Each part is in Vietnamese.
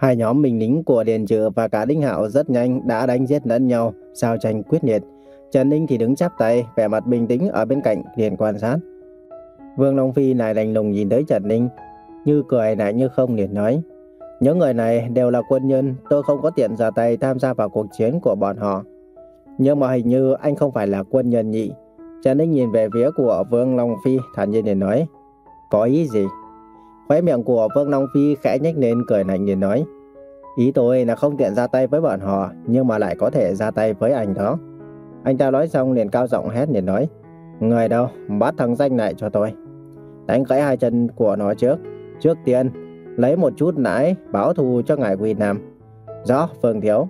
Hai nhóm binh lính của Điền Trừ và cả Đinh Hạo rất nhanh đã đánh giết lẫn nhau, giao tranh quyết liệt. Trần Ninh thì đứng chắp tay, vẻ mặt bình tĩnh ở bên cạnh liền quan sát. Vương Long Phi lại lạnh lùng nhìn tới Trần Ninh, như cười lại như không liền nói. Những người này đều là quân nhân, tôi không có tiện ra tay tham gia vào cuộc chiến của bọn họ. Nhưng mà hình như anh không phải là quân nhân nhị. Trần Ninh nhìn về phía của Vương Long Phi, thản nhiên liền nói. Có ý gì? Khóe miệng của Vương Long Phi khẽ nhếch lên cười lạnh liền nói. Ý tôi là không tiện ra tay với bọn họ, nhưng mà lại có thể ra tay với anh đó. Anh ta nói xong liền cao giọng hét liền nói. Người đâu, bắt thằng danh lại cho tôi. Đánh gãy hai chân của nó trước. Trước tiên, lấy một chút nãi báo thù cho ngài Quy Nam. Rõ, Phương Thiếu.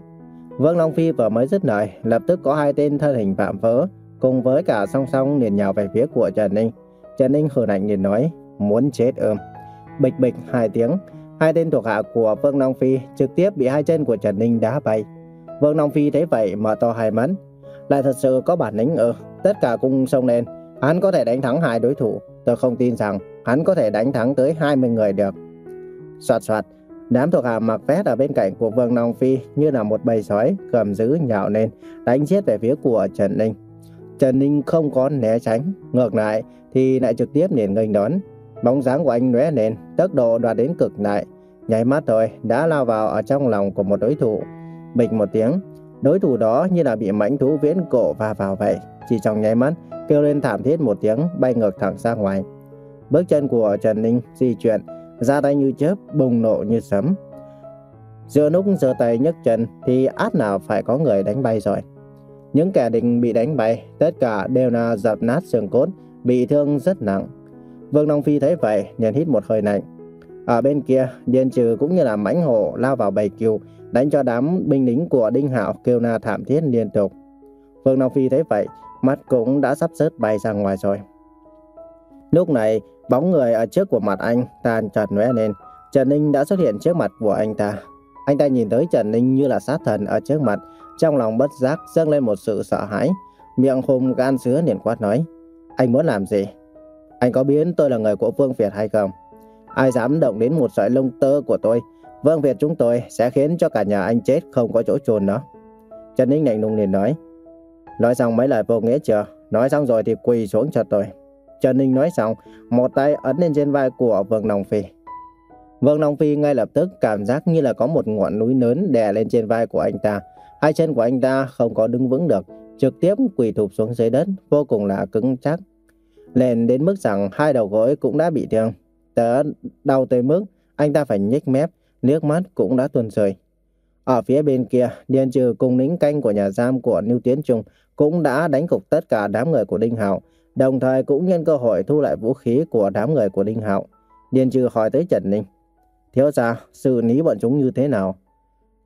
Vương Long Phi vừa mới dứt lời, lập tức có hai tên thân hình vạm vỡ, cùng với cả song song liền nhào về phía của Trần Ninh. Trần Ninh hừ lạnh liền nói, muốn chết ơm. Bịch bịch hai tiếng, hai tên thuộc hạ của Vương Long Phi trực tiếp bị hai chân của Trần Ninh đá bay. Vương Long Phi thấy vậy mở to hai mắt, lại thật sự có bản lĩnh ư? Tất cả cùng xông lên, hắn có thể đánh thắng hai đối thủ. Tôi không tin rằng hắn có thể đánh thắng tới 20 người được. Soạt soạt, đám thuộc hạ mặc vest ở bên cạnh của Vương Long Phi như là một bầy sói cầm giữ nhào lên, đánh chết về phía của Trần Ninh. Trần Ninh không có né tránh, ngược lại thì lại trực tiếp liền nghênh đón. Bóng dáng của anh lóe lên, tốc độ đoạt đến cực đại, nháy mắt thôi đã lao vào ở trong lòng của một đối thủ. Bịch một tiếng, đối thủ đó như là bị mãnh thú viễn cổ va vào vậy, chỉ trong nháy mắt kêu lên thảm thiết một tiếng bay ngược thẳng ra ngoài. Bước chân của Trần Ninh di chuyển, ra tay như chớp, bùng nổ như sấm. Giữa lúc giơ tay nhấc chân thì át nào phải có người đánh bay rồi. Những kẻ địch bị đánh bay, tất cả đều là dập nát xương cốt, bị thương rất nặng. Vương Long Phi thấy vậy, liền hít một hơi lạnh. Ở bên kia, Điền Trừ cũng như là mãnh hổ lao vào bầy kiều, đánh cho đám binh lính của Đinh Hạo kêu na thảm thiết liên tục. Vương Long Phi thấy vậy, mắt cũng đã sắp rớt bay ra ngoài rồi. Lúc này, bóng người ở trước của mặt anh tan chợt lóe lên, Trần Ninh đã xuất hiện trước mặt của anh ta. Anh ta nhìn tới Trần Ninh như là sát thần ở trước mặt, trong lòng bất giác dâng lên một sự sợ hãi, miệng hùng gan sứa liền quát nói: "Anh muốn làm gì?" Anh có biết tôi là người của Vương Việt hay không? Ai dám động đến một sợi lông tơ của tôi, Vương Việt chúng tôi sẽ khiến cho cả nhà anh chết không có chỗ chôn đó. Trần Ninh lạnh lùng liền nói. Nói xong mấy lời vô nghĩa chưa? Nói xong rồi thì quỳ xuống cho tôi. Trần Ninh nói xong, một tay ấn lên trên vai của Vương Long Phi. Vương Long Phi ngay lập tức cảm giác như là có một ngọn núi lớn đè lên trên vai của anh ta. Hai chân của anh ta không có đứng vững được, trực tiếp quỳ thụp xuống dưới đất, vô cùng là cứng chắc lên đến mức rằng hai đầu gối cũng đã bị thương. Tớ đau tới mức anh ta phải nhếch mép, nước mắt cũng đã tuôn rơi. Ở phía bên kia, Điền Trừ cùng lính canh của nhà giam của Niu Tiến Trung cũng đã đánh gục tất cả đám người của Đinh Hạo, đồng thời cũng nhân cơ hội thu lại vũ khí của đám người của Đinh Hạo. Điền Trừ hỏi tới Trần Ninh. Thiếu gia, xử lý bọn chúng như thế nào?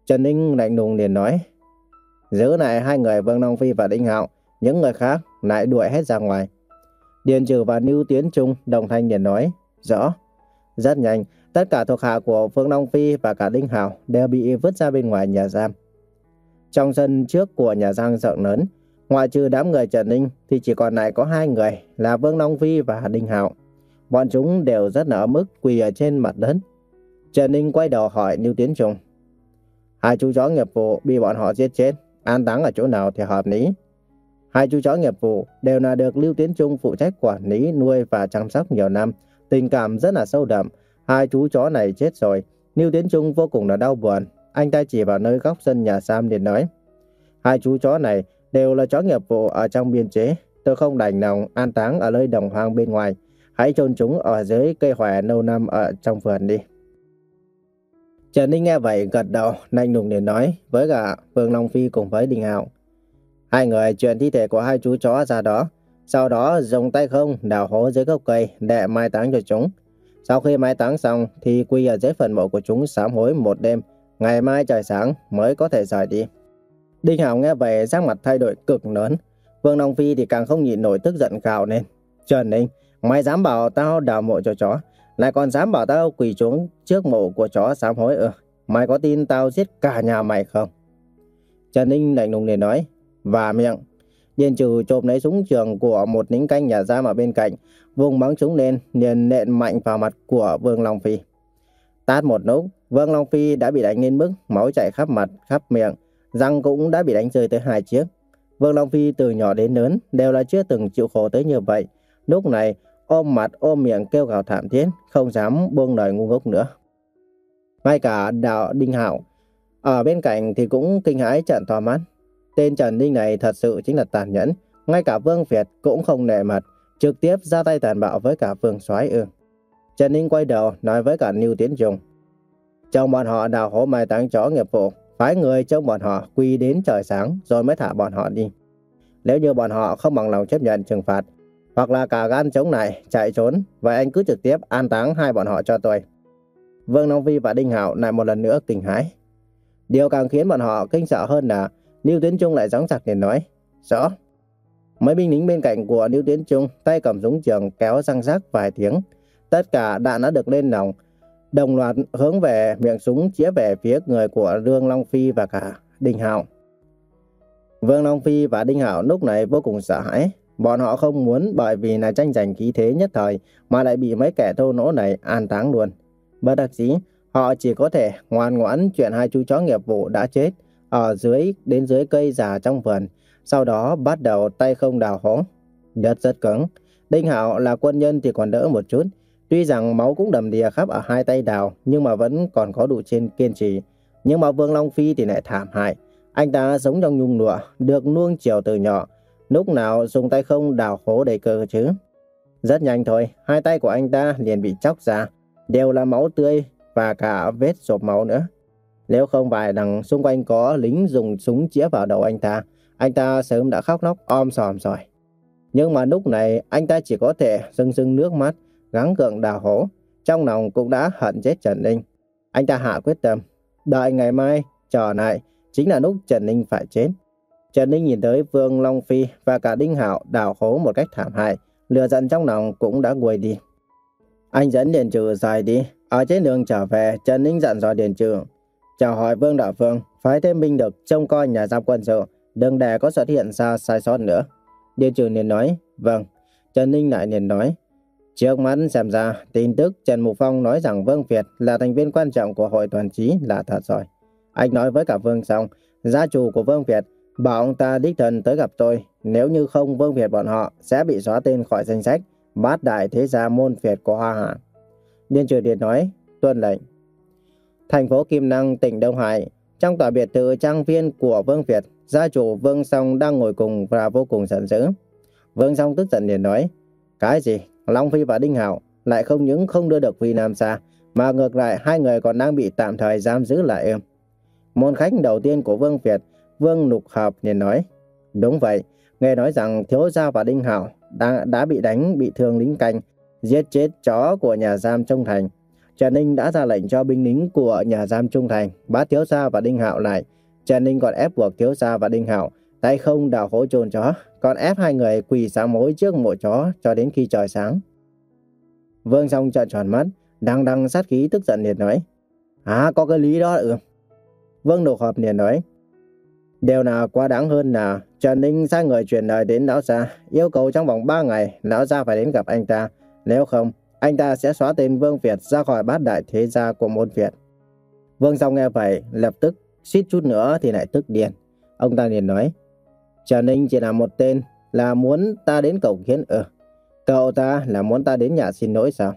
Trần Ninh lạnh lùng liền nói. Giữ lại hai người Vương Long Phi và Đinh Hạo, những người khác lại đuổi hết ra ngoài. Điền Trừ và Lưu Tiến Trung đồng thanh liền nói, rõ. Rất nhanh, tất cả thuộc hạ của Phương Long Phi và cả Đinh Hào đều bị vứt ra bên ngoài nhà giam. Trong sân trước của nhà giam rộng lớn, ngoại trừ đám người Trần Ninh thì chỉ còn lại có hai người là Vương Long Phi và Đinh Hào. Bọn chúng đều rất nở mức quỳ ở trên mặt đất. Trần Ninh quay đầu hỏi Lưu Tiến Trung. Hai chú chó nghiệp vụ bị bọn họ giết chết, an táng ở chỗ nào thì hợp lý. Hai chú chó nghiệp vụ đều là được Lưu Tiến Trung phụ trách quản lý, nuôi và chăm sóc nhiều năm. Tình cảm rất là sâu đậm. Hai chú chó này chết rồi. Lưu Tiến Trung vô cùng là đau buồn. Anh ta chỉ vào nơi góc sân nhà Sam để nói. Hai chú chó này đều là chó nghiệp vụ ở trong biên chế. Tôi không đành lòng an táng ở nơi đồng hoang bên ngoài. Hãy chôn chúng ở dưới cây hòe lâu năm ở trong vườn đi. Trần Ninh nghe vậy gật đầu, lạnh lùng để nói với cả Vương Long Phi cùng với Đình Hạo. Hai người chuyển thi thể của hai chú chó ra đó, sau đó dùng tay không đào hố dưới gốc cây để mai táng cho chúng. Sau khi mai táng xong thì quy ở dưới phần mộ của chúng sám hối một đêm, ngày mai trời sáng mới có thể rời đi. Đinh Hảo nghe vậy sắc mặt thay đổi cực lớn, Vương Long Phi thì càng không nhịn nổi tức giận gào lên. Trần Ninh, mày dám bảo tao đào mộ cho chó, lại còn dám bảo tao quỳ xuống trước mộ của chó sám hối ư? Mày có tin tao giết cả nhà mày không? Trần Ninh lạnh lùng liền nói, và miệng. Điền trừ chộp lấy súng trường của một lính canh nhà giam ở bên cạnh, vùng bắn súng lên, liền nện mạnh vào mặt của Vương Long Phi. Tát một lúc, Vương Long Phi đã bị đánh lên mức máu chảy khắp mặt, khắp miệng, răng cũng đã bị đánh rơi tới hai chiếc. Vương Long Phi từ nhỏ đến lớn đều là chưa từng chịu khổ tới như vậy. Lúc này, ôm mặt ôm miệng kêu gào thảm thiết, không dám buông lời ngu ngốc nữa. Ngay cả đạo Đinh hảo ở bên cạnh thì cũng kinh hãi trợn to mắt. Tên Trần Ninh này thật sự chính là tàn nhẫn, ngay cả Vương Việt cũng không nể mặt, trực tiếp ra tay tàn bạo với cả Vương Soái Ương. Trần Ninh quay đầu nói với cả Lưu Tiến Trung. Trong bọn họ đào hố mai táng chó nghiệp vụ, phái người trong bọn họ quy đến trời sáng rồi mới thả bọn họ đi. Nếu như bọn họ không bằng lòng chấp nhận trừng phạt, hoặc là cả gan chống này chạy trốn, vậy anh cứ trực tiếp an táng hai bọn họ cho tôi. Vương Long Vi và Đinh Hạo lại một lần nữa kinh hãi. Điều càng khiến bọn họ kinh sợ hơn là Lưu Tiến Trung lại gióng giặc để nói, rõ. Mấy binh lính bên cạnh của Lưu Tiến Trung tay cầm súng trường kéo răng rác vài tiếng. Tất cả đạn đã được lên nòng, đồng loạt hướng về miệng súng chĩa về phía người của Dương Long Phi và cả Đinh Hạo. Vương Long Phi và Đinh Hạo lúc này vô cùng sợ hãi. Bọn họ không muốn bởi vì là tranh giành khí thế nhất thời mà lại bị mấy kẻ thô nỗ này an táng luôn. Bất đắc dĩ, họ chỉ có thể ngoan ngoãn chuyện hai chú chó nghiệp vụ đã chết ở dưới đến dưới cây già trong vườn, sau đó bắt đầu tay không đào hố. Đất rất cứng. Đinh Hạo là quân nhân thì còn đỡ một chút. Tuy rằng máu cũng đầm đìa khắp ở hai tay đào, nhưng mà vẫn còn có đủ trên kiên trì. Nhưng mà Vương Long Phi thì lại thảm hại. Anh ta sống trong nhung lụa, được nuông chiều từ nhỏ. Lúc nào dùng tay không đào hố đầy cơ chứ? Rất nhanh thôi, hai tay của anh ta liền bị chóc ra, đều là máu tươi và cả vết rộp máu nữa. Nếu không phải đằng xung quanh có lính dùng súng chĩa vào đầu anh ta, anh ta sớm đã khóc nóc om sòm rồi. Nhưng mà lúc này anh ta chỉ có thể rưng rưng nước mắt, gắng gượng đào hố. Trong lòng cũng đã hận chết Trần Ninh. Anh ta hạ quyết tâm, đợi ngày mai, chờ lại, chính là lúc Trần Ninh phải chết. Trần Ninh nhìn tới Vương Long Phi và cả Đinh hảo đào hố một cách thảm hại, lừa giận trong lòng cũng đã nguôi đi. Anh dẫn Điền Trừ dài đi, ở trên đường trở về, Trần Ninh dặn dò Điền Trừ. Chào hỏi Vương Đạo Phương, phái thêm binh được trông coi nhà giam quân sự, đừng để có xuất hiện ra sai sót nữa. Điền trường liền nói, vâng. Trần Ninh lại liền nói, trước mắt xem ra tin tức Trần Mục Phong nói rằng Vương Việt là thành viên quan trọng của hội toàn trí là thật rồi. Anh nói với cả Vương xong, gia chủ của Vương Việt bảo ông ta đích thân tới gặp tôi, nếu như không Vương Việt bọn họ sẽ bị xóa tên khỏi danh sách bát đại thế gia môn Việt của Hoa Hạ. Điền Trừ Điện nói, tuân lệnh. Thành phố Kim Năng, tỉnh Đông Hải, trong tòa biệt thự trang viên của Vương Việt, gia chủ Vương Song đang ngồi cùng và vô cùng giận dữ. Vương Song tức giận liền nói, cái gì, Long Phi và Đinh Hảo lại không những không đưa được Phi Nam xa, mà ngược lại hai người còn đang bị tạm thời giam giữ lại êm. Môn khách đầu tiên của Vương Việt, Vương Nục Hợp liền nói, đúng vậy, nghe nói rằng Thiếu Gia và Đinh Hảo đã, đã bị đánh, bị thương lính canh, giết chết chó của nhà giam trong Thành. Trần Ninh đã ra lệnh cho binh lính của nhà giam Trung Thành bắt Thiếu Gia và Đinh Hạo lại. Trần Ninh còn ép buộc Thiếu Gia và Đinh Hạo tay không đào hố chôn chó, còn ép hai người quỳ sám mối trước mộ chó cho đến khi trời sáng. Vương Song trợn tròn mắt, đang đăng sát khí tức giận liền nói. À, có cái lý đó ừ. Vương Độc Hợp liền nói. Điều nào quá đáng hơn là Trần Ninh sai người truyền lời đến lão gia, yêu cầu trong vòng 3 ngày lão gia phải đến gặp anh ta. Nếu không, anh ta sẽ xóa tên Vương Việt ra khỏi bát đại thế gia của môn Việt. Vương Song nghe vậy, lập tức suýt chút nữa thì lại tức điên. Ông ta liền nói, Trần Ninh chỉ là một tên, là muốn ta đến cầu kiến ừ. Cậu ta là muốn ta đến nhà xin lỗi sao?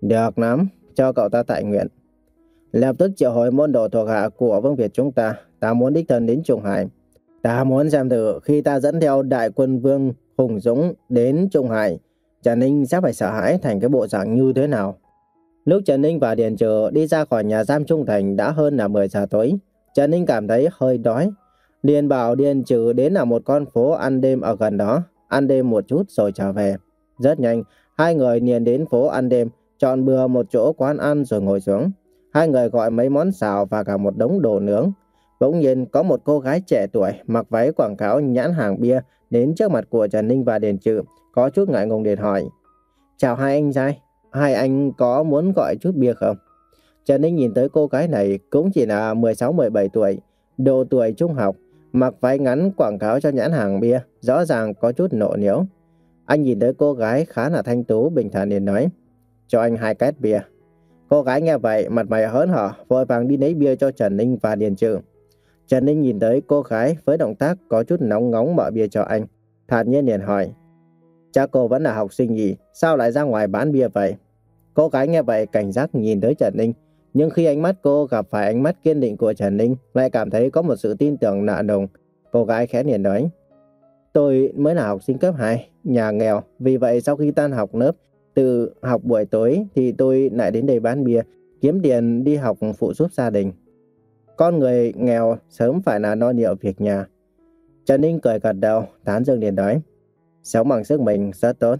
Được lắm, cho cậu ta tại nguyện. Lập tức triệu hồi môn đồ thuộc hạ của Vương Việt chúng ta, ta muốn đích thân đến Trung Hải. Ta muốn xem thử khi ta dẫn theo đại quân Vương Hùng Dũng đến Trung Hải, Trần Ninh sẽ phải sợ hãi thành cái bộ dạng như thế nào. Lúc Trần Ninh và Điền Trừ đi ra khỏi nhà giam Trung Thành đã hơn là 10 giờ tối. Trần Ninh cảm thấy hơi đói. Điền bảo Điền Trừ đến là một con phố ăn đêm ở gần đó, ăn đêm một chút rồi trở về. Rất nhanh, hai người liền đến phố ăn đêm, chọn bừa một chỗ quán ăn rồi ngồi xuống. Hai người gọi mấy món xào và cả một đống đồ nướng. Bỗng nhiên có một cô gái trẻ tuổi mặc váy quảng cáo nhãn hàng bia đến trước mặt của Trần Ninh và Điền Trừ, có chút ngại ngùng điện hỏi. Chào hai anh trai, hai anh có muốn gọi chút bia không? Trần Ninh nhìn tới cô gái này cũng chỉ là 16-17 tuổi, độ tuổi trung học, mặc váy ngắn quảng cáo cho nhãn hàng bia, rõ ràng có chút nộ nhiễu. Anh nhìn tới cô gái khá là thanh tú bình thản liền nói, cho anh hai két bia. Cô gái nghe vậy, mặt mày hớn hở, vội vàng đi lấy bia cho Trần Ninh và Điền Trừ. Trần Ninh nhìn tới cô gái với động tác có chút nóng ngóng mở bia cho anh. Thản nhiên liền hỏi. Cha cô vẫn là học sinh gì? sao lại ra ngoài bán bia vậy? Cô gái nghe vậy cảnh giác nhìn tới Trần Ninh. Nhưng khi ánh mắt cô gặp phải ánh mắt kiên định của Trần Ninh, lại cảm thấy có một sự tin tưởng nạ nồng. Cô gái khẽ liền nói. Tôi mới là học sinh cấp 2, nhà nghèo. Vì vậy sau khi tan học lớp, từ học buổi tối thì tôi lại đến đây bán bia, kiếm tiền đi học phụ giúp gia đình. Con người nghèo sớm phải là no nhiều việc nhà. Trần Ninh cười gật đầu, tán dương liền nói. Sống bằng sức mình rất tốt.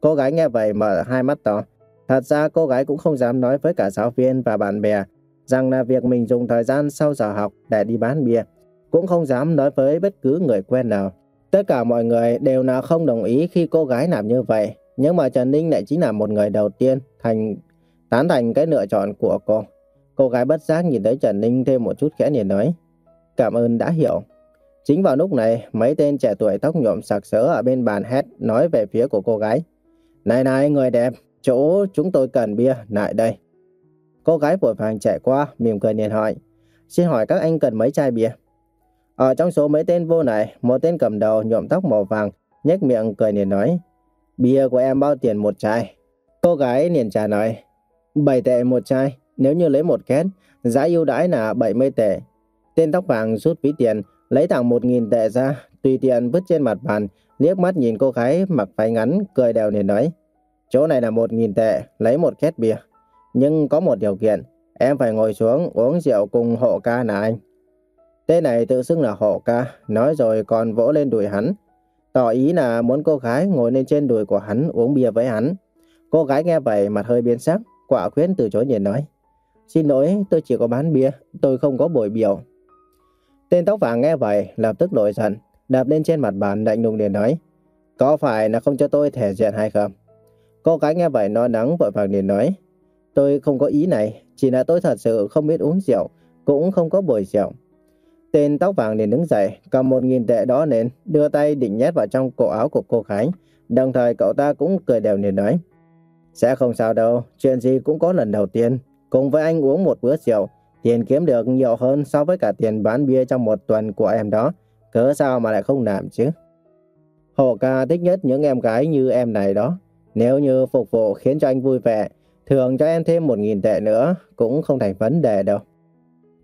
Cô gái nghe vậy mở hai mắt to. Thật ra cô gái cũng không dám nói với cả giáo viên và bạn bè rằng là việc mình dùng thời gian sau giờ học để đi bán bia. Cũng không dám nói với bất cứ người quen nào. Tất cả mọi người đều là không đồng ý khi cô gái làm như vậy. Nhưng mà Trần Ninh lại chính là một người đầu tiên thành, tán thành cái lựa chọn của cô. Cô gái bất giác nhìn thấy Trần Ninh thêm một chút khẽ liền nói. Cảm ơn đã hiểu. Chính vào lúc này, mấy tên trẻ tuổi tóc nhuộm sặc sỡ ở bên bàn hét nói về phía của cô gái. Này này, người đẹp, chỗ chúng tôi cần bia, lại đây. Cô gái vội vàng chạy qua, mỉm cười liền hỏi. Xin hỏi các anh cần mấy chai bia? Ở trong số mấy tên vô này, một tên cầm đầu nhuộm tóc màu vàng, nhếch miệng cười liền nói. Bia của em bao tiền một chai? Cô gái liền trả nói. 7 tệ một chai, nếu như lấy một két, giá ưu đãi là 70 tệ. Tên tóc vàng rút ví tiền, lấy thẳng 1.000 tệ ra, tùy tiện vứt trên mặt bàn, liếc mắt nhìn cô gái mặc váy ngắn, cười đều liền nói. Chỗ này là 1.000 tệ, lấy một két bia. Nhưng có một điều kiện, em phải ngồi xuống uống rượu cùng hộ ca là anh. Tên này tự xưng là hộ ca, nói rồi còn vỗ lên đùi hắn. Tỏ ý là muốn cô gái ngồi lên trên đùi của hắn uống bia với hắn. Cô gái nghe vậy mặt hơi biến sắc, quả quyết từ chối nhìn nói. Xin lỗi, tôi chỉ có bán bia, tôi không có bồi biểu. Tên tóc vàng nghe vậy, lập tức nổi giận, đạp lên trên mặt bàn lạnh lùng liền nói. Có phải là không cho tôi thể diện hay không? Cô gái nghe vậy no nắng vội vàng liền nói. Tôi không có ý này, chỉ là tôi thật sự không biết uống rượu, cũng không có bồi rượu. Tên tóc vàng liền đứng dậy, cầm một nghìn tệ đó lên, đưa tay định nhét vào trong cổ áo của cô gái, Đồng thời cậu ta cũng cười đều liền nói. Sẽ không sao đâu, chuyện gì cũng có lần đầu tiên. Cùng với anh uống một bữa rượu, tiền kiếm được nhiều hơn so với cả tiền bán bia trong một tuần của em đó. Cớ sao mà lại không làm chứ? Hồ ca thích nhất những em gái như em này đó. Nếu như phục vụ khiến cho anh vui vẻ, thường cho em thêm một nghìn tệ nữa cũng không thành vấn đề đâu.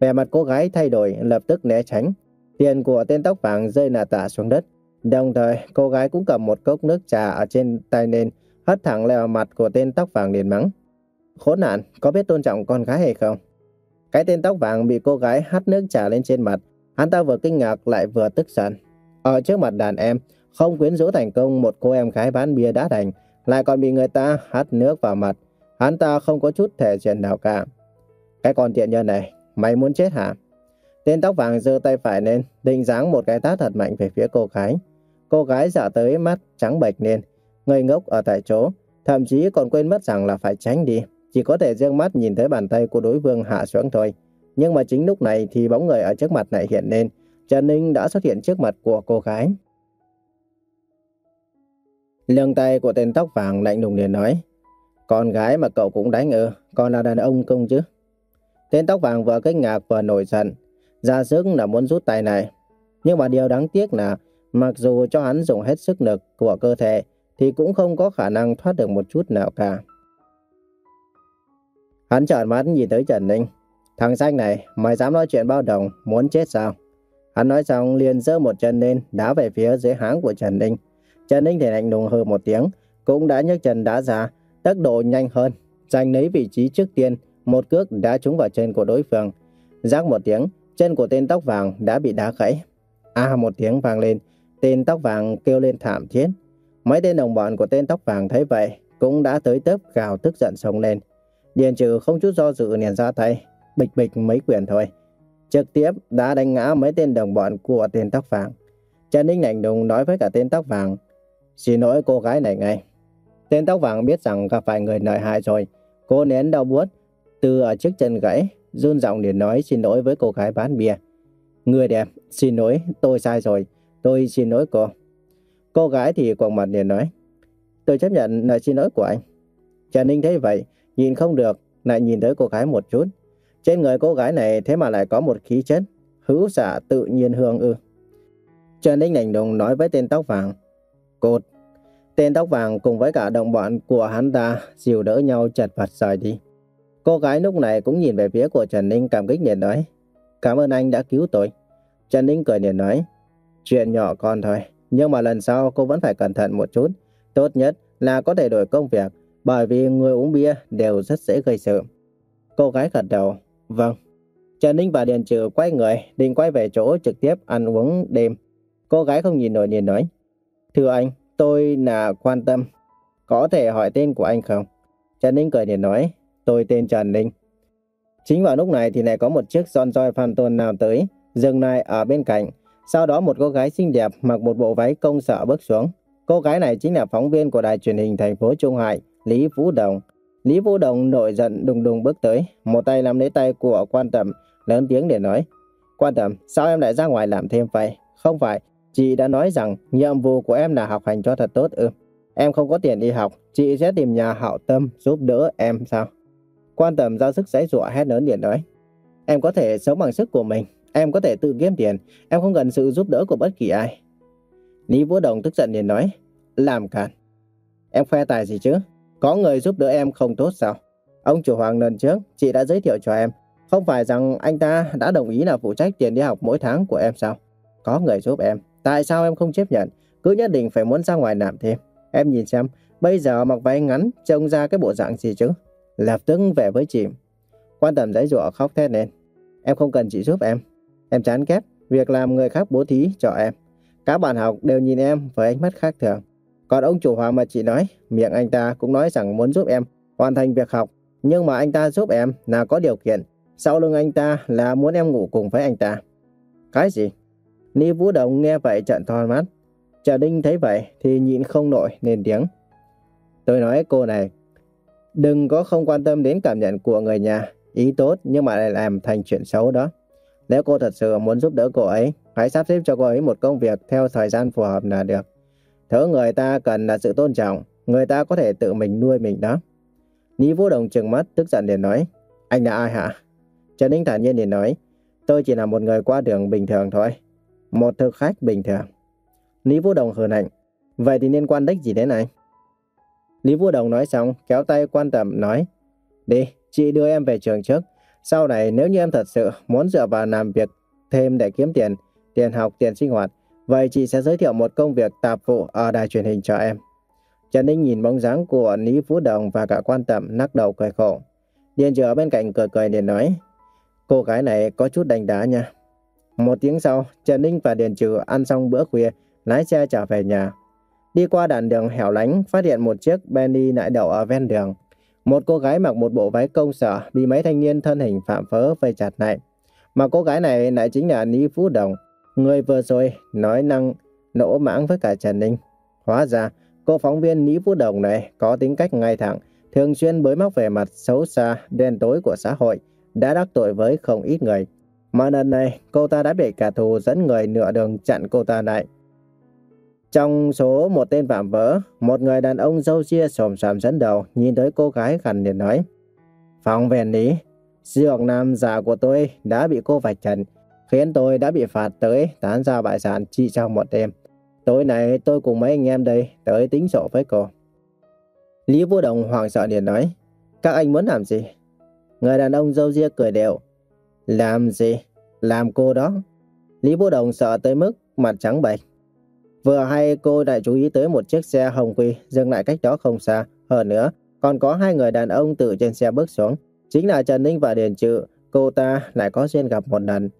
Vẻ mặt cô gái thay đổi, lập tức né tránh. Tiền của tên tóc vàng rơi nà tả xuống đất. Đồng thời, cô gái cũng cầm một cốc nước trà ở trên tay nền, hất thẳng lên mặt của tên tóc vàng liền mắng. Khốn nạn, có biết tôn trọng con gái hay không? Cái tên tóc vàng bị cô gái hắt nước trà lên trên mặt. Hắn ta vừa kinh ngạc lại vừa tức giận. Ở trước mặt đàn em, không quyến rũ thành công một cô em gái bán bia đá thành, lại còn bị người ta hắt nước vào mặt. Hắn ta không có chút thể diện nào cả. Cái con tiện nhân này, mày muốn chết hả? Tên tóc vàng giơ tay phải lên, định giáng một cái tát thật mạnh về phía cô gái. Cô gái dạo tới mắt trắng bệch lên, ngây ngốc ở tại chỗ, thậm chí còn quên mất rằng là phải tránh đi. Chỉ có thể dương mắt nhìn thấy bàn tay của đối phương hạ xuống thôi. Nhưng mà chính lúc này thì bóng người ở trước mặt này hiện lên. Trần Ninh đã xuất hiện trước mặt của cô gái. Lương tay của tên tóc vàng lạnh lùng liền nói. Con gái mà cậu cũng đánh ư, còn là đàn ông công chứ. Tên tóc vàng vừa kinh ngạc vừa nổi giận. Ra sức là muốn rút tay này. Nhưng mà điều đáng tiếc là mặc dù cho hắn dùng hết sức lực của cơ thể thì cũng không có khả năng thoát được một chút nào cả. Hắn trợn mắt nhìn tới Trần Ninh. Thằng xanh này, mày dám nói chuyện bao đồng, muốn chết sao? Hắn nói xong liền giơ một chân lên, đá về phía dưới háng của Trần Ninh. Trần Ninh thì lạnh lùng hừ một tiếng, cũng đã nhấc chân đá ra, tốc độ nhanh hơn, giành lấy vị trí trước tiên, một cước đá trúng vào chân của đối phương. Rác một tiếng, chân của tên tóc vàng đã bị đá gãy. À một tiếng vang lên, tên tóc vàng kêu lên thảm thiết. Mấy tên đồng bọn của tên tóc vàng thấy vậy, cũng đã tới tấp gào tức giận sông lên. Điền trừ không chút do dự liền ra tay, bịch bịch mấy quyền thôi. Trực tiếp đã đánh ngã mấy tên đồng bọn của tên tóc vàng. Trần Ninh lạnh lùng nói với cả tên tóc vàng, xin lỗi cô gái này ngay. Tên tóc vàng biết rằng gặp phải người nợ hại rồi, cô nén đau buốt, từ ở trước chân gãy, run giọng để nói xin lỗi với cô gái bán bia. Người đẹp, xin lỗi, tôi sai rồi, tôi xin lỗi cô. Cô gái thì quàng mặt liền nói, tôi chấp nhận lời xin lỗi của anh. Trần Ninh thấy vậy, nhìn không được, lại nhìn tới cô gái một chút. Trên người cô gái này thế mà lại có một khí chất, hữu xạ tự nhiên hương ư. Trần Ninh lạnh lùng nói với tên tóc vàng. Cột. Tên tóc vàng cùng với cả đồng bọn của hắn ta dìu đỡ nhau chật vật rời đi. Cô gái lúc này cũng nhìn về phía của Trần Ninh cảm kích liền nói. Cảm ơn anh đã cứu tôi. Trần Ninh cười liền nói. Chuyện nhỏ con thôi. Nhưng mà lần sau cô vẫn phải cẩn thận một chút. Tốt nhất là có thể đổi công việc. Bởi vì người uống bia đều rất dễ gây sự. Cô gái gật đầu. Vâng. Trần Ninh và Điền Trừ quay người, định quay về chỗ trực tiếp ăn uống đêm. Cô gái không nhìn nổi liền nói. Thưa anh, tôi là quan tâm. Có thể hỏi tên của anh không? Trần Ninh cười liền nói. Tôi tên Trần Ninh. Chính vào lúc này thì lại có một chiếc son roi phan tôn nào tới, dừng lại ở bên cạnh. Sau đó một cô gái xinh đẹp mặc một bộ váy công sở bước xuống. Cô gái này chính là phóng viên của đài truyền hình thành phố Trung Hải, Lý Vũ Đồng. Lý Vũ Đồng nổi giận đùng đùng bước tới, một tay nắm lấy tay của quan tầm, lớn tiếng để nói. Quan tầm, sao em lại ra ngoài làm thêm vậy? Không phải, chị đã nói rằng nhiệm vụ của em là học hành cho thật tốt ư. Em không có tiền đi học, chị sẽ tìm nhà hảo tâm giúp đỡ em sao? Quan tầm ra sức giấy rụa hét lớn điện nói. Em có thể sống bằng sức của mình, em có thể tự kiếm tiền, em không cần sự giúp đỡ của bất kỳ ai. Lý Vũ Đồng tức giận liền nói. Làm cản. Em khoe tài gì chứ? Có người giúp đỡ em không tốt sao? Ông chủ Hoàng lần trước, chị đã giới thiệu cho em. Không phải rằng anh ta đã đồng ý là phụ trách tiền đi học mỗi tháng của em sao? Có người giúp em. Tại sao em không chấp nhận? Cứ nhất định phải muốn ra ngoài làm thêm. Em nhìn xem, bây giờ mặc váy ngắn, trông ra cái bộ dạng gì chứ? Lập tức về với chị. Quan tâm giấy rủa khóc thét lên. Em không cần chị giúp em. Em chán ghét việc làm người khác bố thí cho em. Các bạn học đều nhìn em với ánh mắt khác thường. Còn ông chủ Hoàng mà chị nói, miệng anh ta cũng nói rằng muốn giúp em hoàn thành việc học. Nhưng mà anh ta giúp em là có điều kiện. Sau lưng anh ta là muốn em ngủ cùng với anh ta. Cái gì? Ni Vũ Đồng nghe vậy trợn to mắt. Trà Đinh thấy vậy thì nhịn không nổi nên tiếng. Tôi nói cô này, đừng có không quan tâm đến cảm nhận của người nhà. Ý tốt nhưng mà lại làm thành chuyện xấu đó. Nếu cô thật sự muốn giúp đỡ cô ấy, hãy sắp xếp cho cô ấy một công việc theo thời gian phù hợp là được. Thứ người ta cần là sự tôn trọng, người ta có thể tự mình nuôi mình đó. Lý Vũ Đồng trừng mắt tức giận để nói, anh là ai hả? Trần Ninh thản nhiên để nói, tôi chỉ là một người qua đường bình thường thôi. Một thực khách bình thường. Lý Vũ Đồng hờn hạnh, vậy thì liên quan đích gì đến anh? Lý Vũ Đồng nói xong, kéo tay quan tâm nói, đi, chị đưa em về trường trước. Sau này nếu như em thật sự muốn dựa vào làm việc thêm để kiếm tiền, tiền học, tiền sinh hoạt, vậy chị sẽ giới thiệu một công việc tạp vụ ở đài truyền hình cho em. Trần Ninh nhìn bóng dáng của Lý Phú Đồng và cả quan tâm nắc đầu cười khổ. Điền ở bên cạnh cười cười liền nói, cô gái này có chút đánh đá nha. Một tiếng sau, Trần Ninh và Điền Trừ ăn xong bữa khuya, lái xe trở về nhà. Đi qua đoạn đường hẻo lánh, phát hiện một chiếc Bentley lại đậu ở ven đường. Một cô gái mặc một bộ váy công sở bị mấy thanh niên thân hình phạm phớ vây chặt lại. Mà cô gái này lại chính là Lý Phú Đồng, người vừa rồi nói năng nỗ mãng với cả Trần Ninh. Hóa ra, cô phóng viên Ní Phú Đồng này có tính cách ngay thẳng, thường xuyên bới móc về mặt xấu xa, đen tối của xã hội, đã đắc tội với không ít người. Mà lần này, cô ta đã bị cả thù dẫn người nửa đường chặn cô ta lại. Trong số một tên phạm vỡ, một người đàn ông dâu ria xồm sòm dẫn đầu nhìn tới cô gái khẩn liền nói. Phòng viên lý, dược nam giả của tôi đã bị cô vạch trần, khiến tôi đã bị phạt tới tán ra bại sản chỉ trong một đêm. Tối nay tôi cùng mấy anh em đây tới tính sổ với cô. Lý Vô Đồng hoàng sợ liền nói, các anh muốn làm gì? Người đàn ông dâu ria cười đều. Làm gì? Làm cô đó. Lý Vô Đồng sợ tới mức mặt trắng bệch. Vừa hay cô lại chú ý tới một chiếc xe hồng quy dừng lại cách đó không xa. Hơn nữa, còn có hai người đàn ông từ trên xe bước xuống. Chính là Trần Ninh và Điền Trự. Cô ta lại có duyên gặp một lần.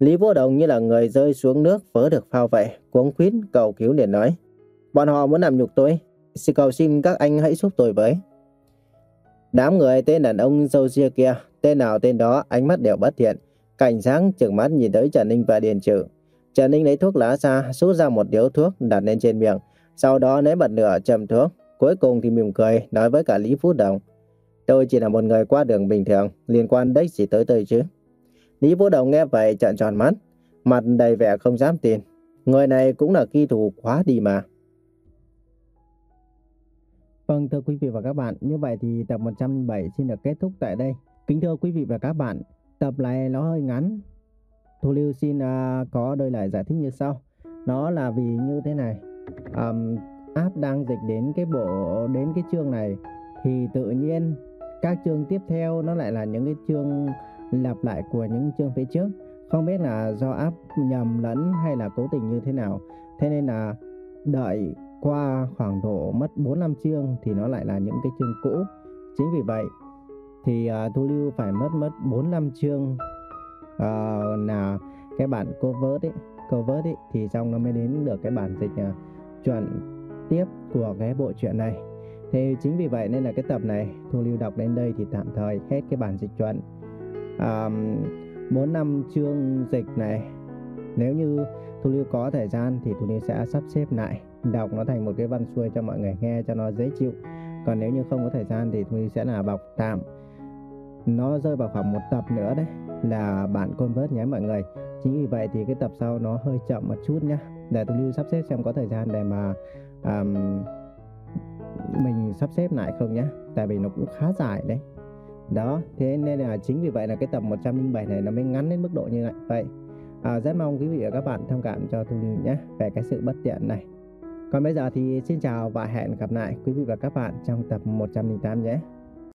Lý Vô Đồng như là người rơi xuống nước vỡ được phao vậy. Cuống quýt cầu cứu để nói. Bọn họ muốn làm nhục tôi. Xin cầu xin các anh hãy giúp tôi với. Đám người tên đàn ông dâu ria kia, tên nào tên đó ánh mắt đều bất thiện. Cảnh sáng trừng mắt nhìn tới Trần Ninh và Điền Trừ. Trần Ninh lấy thuốc lá ra, rút ra một điếu thuốc đặt lên trên miệng, sau đó lấy bật nửa châm thuốc. Cuối cùng thì mỉm cười nói với cả Lý Phú Đồng. Tôi chỉ là một người qua đường bình thường, liên quan đếch gì tới tôi chứ. Lý vô Đồng nghe vậy trợn tròn mắt, mặt đầy vẻ không dám tin. Người này cũng là kỳ thủ quá đi mà. Vâng thưa quý vị và các bạn, như vậy thì tập 107 xin được kết thúc tại đây. Kính thưa quý vị và các bạn, tập này nó hơi ngắn. Thu Lưu xin uh, có đôi lời giải thích như sau. Nó là vì như thế này. Um, app đang dịch đến cái bộ đến cái chương này thì tự nhiên các chương tiếp theo nó lại là những cái chương lặp lại của những chương phía trước. Không biết là do áp nhầm lẫn hay là cố tình như thế nào. Thế nên là đợi qua khoảng độ mất 4 năm chương thì nó lại là những cái chương cũ. Chính vì vậy thì uh, Thu Lưu phải mất mất 4 năm chương uh, là cái bản cover ấy, cover ấy thì xong nó mới đến được cái bản dịch à, uh, chuẩn tiếp của cái bộ truyện này. Thì chính vì vậy nên là cái tập này Thu Lưu đọc đến đây thì tạm thời hết cái bản dịch chuẩn. Um, 4 năm chương dịch này nếu như Thu Lưu có thời gian thì Thu Lưu sẽ sắp xếp lại đọc nó thành một cái văn xuôi cho mọi người nghe cho nó dễ chịu. Còn nếu như không có thời gian thì Thu Lưu sẽ là bọc tạm. Nó rơi vào khoảng một tập nữa đấy là bản convert nhé mọi người. Chính vì vậy thì cái tập sau nó hơi chậm một chút nhá. Để Thu Lưu sắp xếp xem có thời gian để mà um, mình sắp xếp lại không nhá. Tại vì nó cũng khá dài đấy đó thế nên là chính vì vậy là cái tập 107 này nó mới ngắn đến mức độ như vậy vậy à, rất mong quý vị và các bạn thông cảm cho Thu Lưu nhé về cái sự bất tiện này còn bây giờ thì xin chào và hẹn gặp lại quý vị và các bạn trong tập 108 nhé.